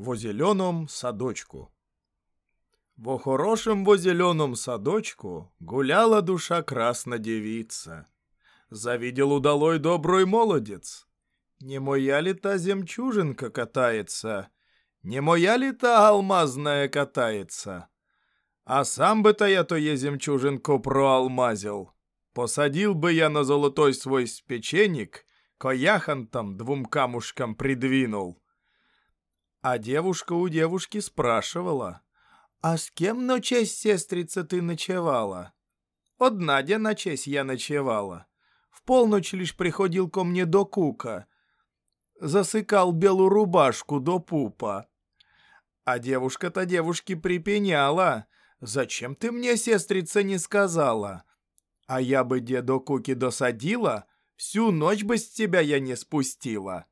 во зеленом садочку. Во хорошем во зеленом садочку гуляла душа красна девица. Завидел удалой добрый молодец. Не моя ли та земчужинка катается? Не моя ли та алмазная катается? А сам бы-то я то е земчужинку проалмазил. Посадил бы я на золотой свой спеченник, кояхан там двум камушкам придвинул. А девушка у девушки спрашивала, «А с кем на честь, сестрица, ты ночевала?» «Одна де на честь я ночевала. В полночь лишь приходил ко мне до кука. Засыкал белую рубашку до пупа. А девушка-то девушке припеняла. «Зачем ты мне, сестрица, не сказала?» А я бы деду Куки досадила, всю ночь бы с тебя я не спустила.